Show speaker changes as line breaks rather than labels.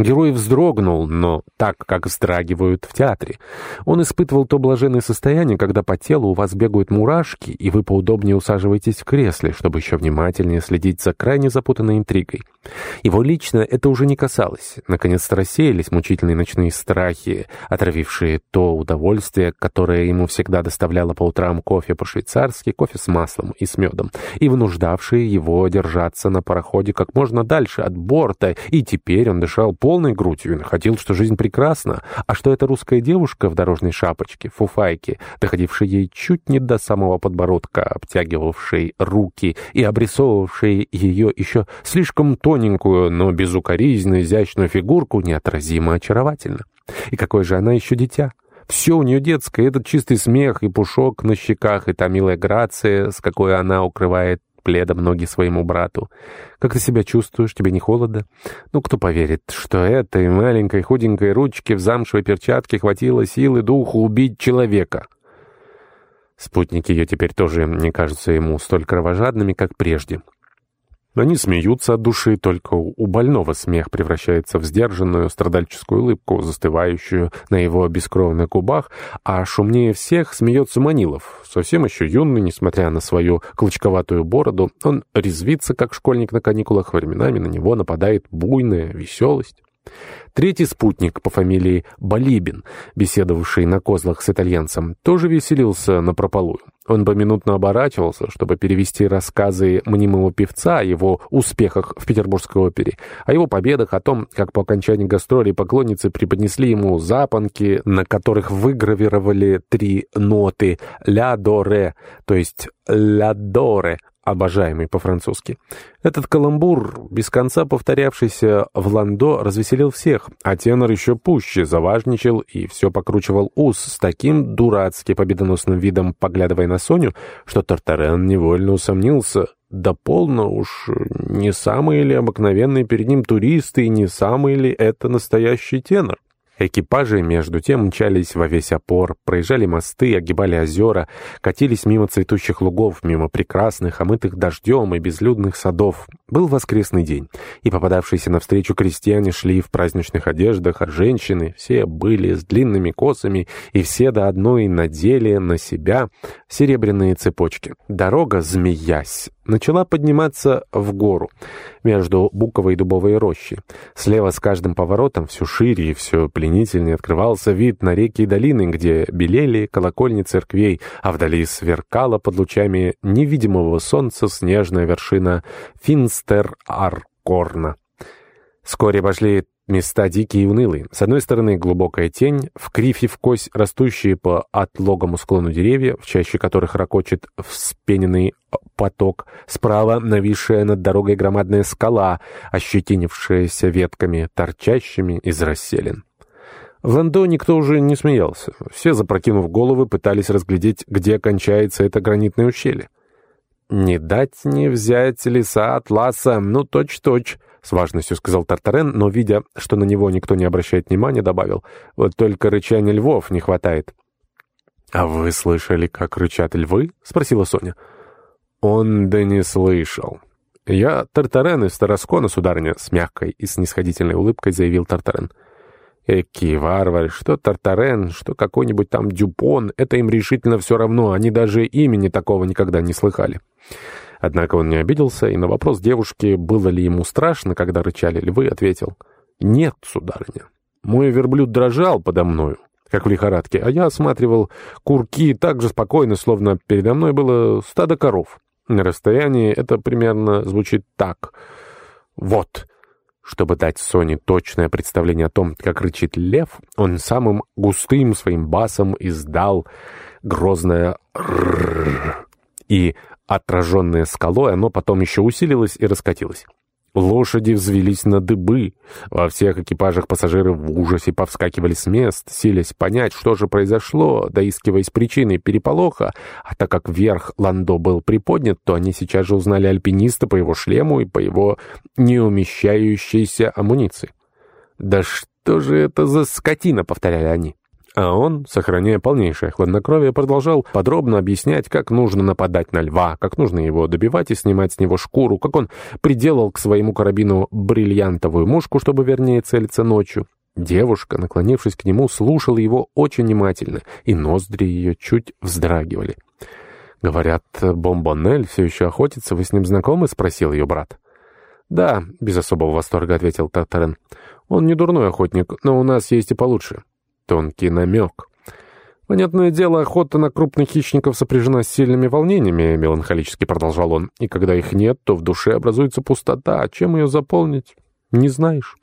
Герой вздрогнул, но так, как вздрагивают в театре. Он испытывал то блаженное состояние, когда по телу у вас бегают мурашки, и вы поудобнее усаживаетесь в кресле, чтобы еще внимательнее следить за крайне запутанной интригой. Его лично это уже не касалось. Наконец-то рассеялись мучительные ночные страхи, отравившие то удовольствие, которое ему всегда доставляло по утрам кофе по-швейцарски, кофе с маслом и с медом, и вынуждавшие его держаться на пароходе как можно дальше от борта, и теперь он дышал по полной грудью и находил, что жизнь прекрасна, а что эта русская девушка в дорожной шапочке, фуфайке, доходившая ей чуть не до самого подбородка, обтягивавшей руки и обрисовывавшей ее еще слишком тоненькую, но безукоризненно изящную фигурку, неотразимо очаровательно. И какое же она еще дитя? Все у нее детское, этот чистый смех и пушок на щеках, и та милая грация, с какой она укрывает пледом ноги своему брату. «Как ты себя чувствуешь? Тебе не холодно?» Ну, кто поверит, что этой маленькой худенькой ручки в замшевой перчатке хватило силы духу убить человека? Спутники ее теперь тоже не кажутся ему столь кровожадными, как прежде. Они смеются от души, только у больного смех превращается в сдержанную страдальческую улыбку, застывающую на его бескровных губах, а шумнее всех смеется Манилов. Совсем еще юный, несмотря на свою клочковатую бороду, он резвится, как школьник на каникулах, временами на него нападает буйная веселость. Третий спутник по фамилии Балибин, беседовавший на козлах с итальянцем, тоже веселился на прополую. Он поминутно оборачивался, чтобы перевести рассказы мнимого певца о его успехах в Петербургской опере, о его победах, о том, как по окончании гастролей поклонницы преподнесли ему запонки, на которых выгравировали три ноты «ля-до-ре», то есть «ля-до-ре», обожаемый по-французски. Этот каламбур, без конца повторявшийся в Ландо, развеселил всех, а тенор еще пуще заважничал и все покручивал ус с таким дурацки победоносным видом, поглядывая на Соню, что Тартарен невольно усомнился. Да полно уж, не самые ли обыкновенные перед ним туристы и не самый ли это настоящий тенор? Экипажи, между тем, мчались во весь опор, проезжали мосты, огибали озера, катились мимо цветущих лугов, мимо прекрасных, омытых дождем и безлюдных садов. Был воскресный день, и попадавшиеся навстречу крестьяне шли в праздничных одеждах, а женщины все были с длинными косами, и все до одной надели на себя серебряные цепочки. Дорога, змеясь, начала подниматься в гору между буковой и дубовой рощи. Слева с каждым поворотом все шире и все пленительнее открывался вид на реки и долины, где белели колокольни церквей, а вдали сверкала под лучами невидимого солнца снежная вершина Финстер-Аркорна. Вскоре пошли Места дикие и унылые. С одной стороны глубокая тень, в кривь и в кость растущие по отлогому склону деревья, в чаще которых ракочет вспененный поток. Справа нависшая над дорогой громадная скала, ощетинившаяся ветками, торчащими из расселин. В Ландо никто уже не смеялся. Все, запрокинув головы, пытались разглядеть, где кончается это гранитное ущелье. «Не дать не взять леса Атласа, ну точь-точь», — с важностью сказал Тартарен, но, видя, что на него никто не обращает внимания, добавил, «Вот только рычания львов не хватает». «А вы слышали, как рычат львы?» — спросила Соня. «Он да не слышал». «Я Тартарен из Тараскона, сударыня», — с мягкой и снисходительной улыбкой заявил Тартарен. Эки варвары, что Тартарен, что какой-нибудь там Дюпон, это им решительно все равно, они даже имени такого никогда не слыхали. Однако он не обиделся, и на вопрос девушки, было ли ему страшно, когда рычали львы, ответил «Нет, сударыня, мой верблюд дрожал подо мною, как в лихорадке, а я осматривал курки так же спокойно, словно передо мной было стадо коров. На расстоянии это примерно звучит так. Вот». Чтобы дать Соне точное представление о том, как рычит лев, он самым густым своим басом издал грозное «ррррр», и, отраженное скалой, оно потом еще усилилось и раскатилось. Лошади взвелись на дыбы. Во всех экипажах пассажиры в ужасе повскакивали с мест, силясь понять, что же произошло, доискиваясь причины переполоха. А так как верх Ландо был приподнят, то они сейчас же узнали альпиниста по его шлему и по его неумещающейся амуниции. «Да что же это за скотина?» — повторяли они. А он, сохраняя полнейшее хладнокровие, продолжал подробно объяснять, как нужно нападать на льва, как нужно его добивать и снимать с него шкуру, как он приделал к своему карабину бриллиантовую мушку, чтобы вернее целиться ночью. Девушка, наклонившись к нему, слушала его очень внимательно, и ноздри ее чуть вздрагивали. «Говорят, Бомбонель все еще охотится, вы с ним знакомы?» — спросил ее брат. «Да», — без особого восторга ответил Тартарен. «Он не дурной охотник, но у нас есть и получше». Тонкий намек. «Понятное дело, охота на крупных хищников сопряжена с сильными волнениями», — меланхолически продолжал он. «И когда их нет, то в душе образуется пустота. Чем ее заполнить? Не знаешь».